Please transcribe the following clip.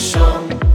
song.